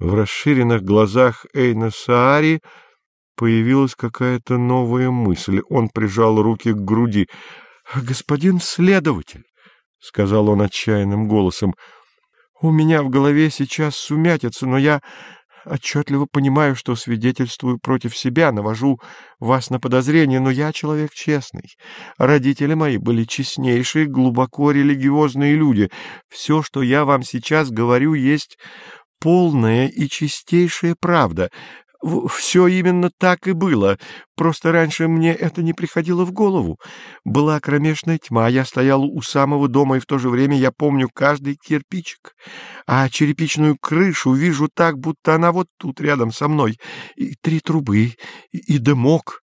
В расширенных глазах Эйна Саари появилась какая-то новая мысль. Он прижал руки к груди. — Господин следователь, — сказал он отчаянным голосом, — у меня в голове сейчас сумятица, но я отчетливо понимаю, что свидетельствую против себя, навожу вас на подозрение, но я человек честный. Родители мои были честнейшие, глубоко религиозные люди. Все, что я вам сейчас говорю, есть полная и чистейшая правда. Все именно так и было, просто раньше мне это не приходило в голову. Была кромешная тьма, я стоял у самого дома, и в то же время я помню каждый кирпичик. А черепичную крышу вижу так, будто она вот тут рядом со мной. И три трубы, и, и дымок.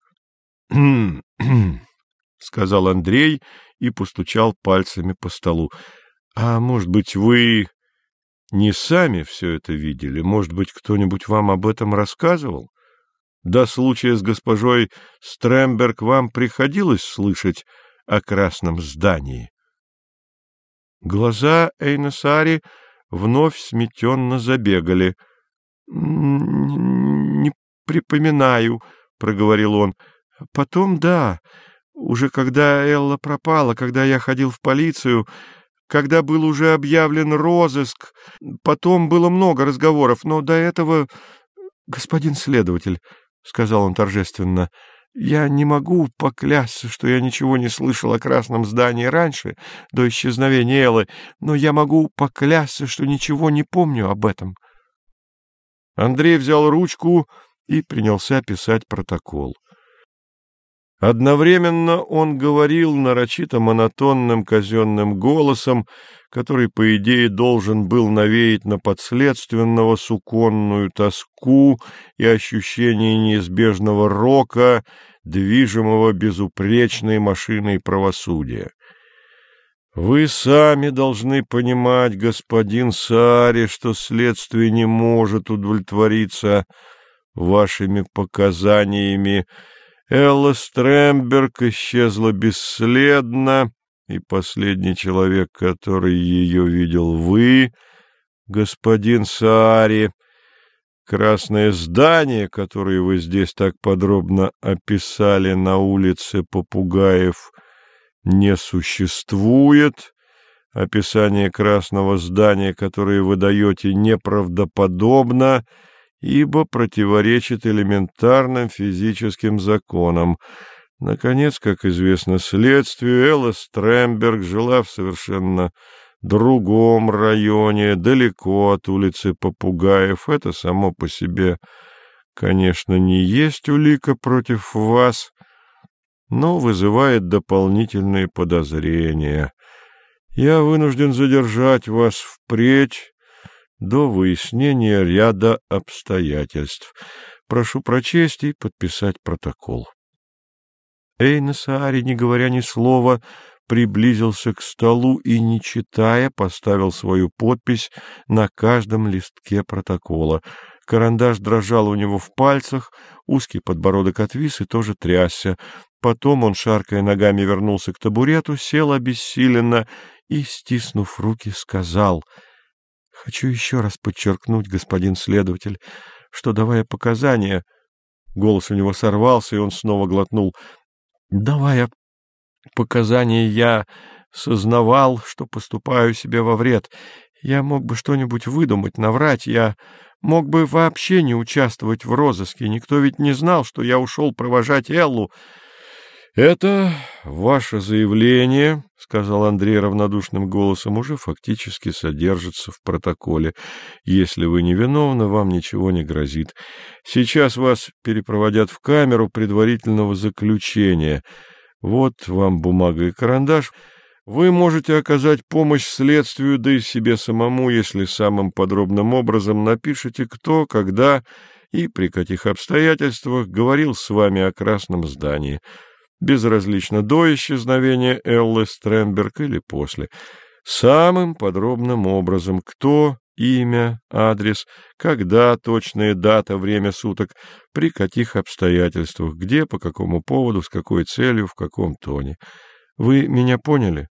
— сказал Андрей и постучал пальцами по столу. — А может быть, вы не сами все это видели? Может быть, кто-нибудь вам об этом рассказывал? До случая с госпожой Стремберг вам приходилось слышать о красном здании? Глаза Эйнасари вновь сметенно забегали. — Не припоминаю, — проговорил он. — Потом, да, уже когда Элла пропала, когда я ходил в полицию, когда был уже объявлен розыск. Потом было много разговоров, но до этого... — Господин следователь, — сказал он торжественно, — я не могу поклясться, что я ничего не слышал о красном здании раньше, до исчезновения Эллы, но я могу поклясться, что ничего не помню об этом. Андрей взял ручку и принялся писать протокол. Одновременно он говорил нарочито монотонным казенным голосом, который, по идее, должен был навеять на подследственного суконную тоску и ощущение неизбежного рока, движимого безупречной машиной правосудия. Вы сами должны понимать, господин Сари, что следствие не может удовлетвориться вашими показаниями, Элла Стремберг исчезла бесследно, и последний человек, который ее видел, вы, господин Саари. Красное здание, которое вы здесь так подробно описали на улице Попугаев, не существует. Описание красного здания, которое вы даете, неправдоподобно — ибо противоречит элементарным физическим законам. Наконец, как известно следствию, Элла Стремберг жила в совершенно другом районе, далеко от улицы Попугаев. Это само по себе, конечно, не есть улика против вас, но вызывает дополнительные подозрения. Я вынужден задержать вас впредь, до выяснения ряда обстоятельств. Прошу прочесть и подписать протокол. Эйнесаари, не говоря ни слова, приблизился к столу и, не читая, поставил свою подпись на каждом листке протокола. Карандаш дрожал у него в пальцах, узкий подбородок отвис и тоже трясся. Потом он, шаркая ногами, вернулся к табурету, сел обессиленно и, стиснув руки, сказал — Хочу еще раз подчеркнуть, господин следователь, что, давая показания... Голос у него сорвался, и он снова глотнул. Давая показания, я сознавал, что поступаю себе во вред. Я мог бы что-нибудь выдумать, наврать. Я мог бы вообще не участвовать в розыске. Никто ведь не знал, что я ушел провожать Эллу. «Это ваше заявление», — сказал Андрей равнодушным голосом, — «уже фактически содержится в протоколе. Если вы невиновны, вам ничего не грозит. Сейчас вас перепроводят в камеру предварительного заключения. Вот вам бумага и карандаш. Вы можете оказать помощь следствию, да и себе самому, если самым подробным образом напишите, кто, когда и при каких обстоятельствах говорил с вами о красном здании» безразлично до исчезновения Эллы Стремберг или после, самым подробным образом, кто, имя, адрес, когда, точная дата, время суток, при каких обстоятельствах, где, по какому поводу, с какой целью, в каком тоне. Вы меня поняли?